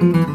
Mm-hmm.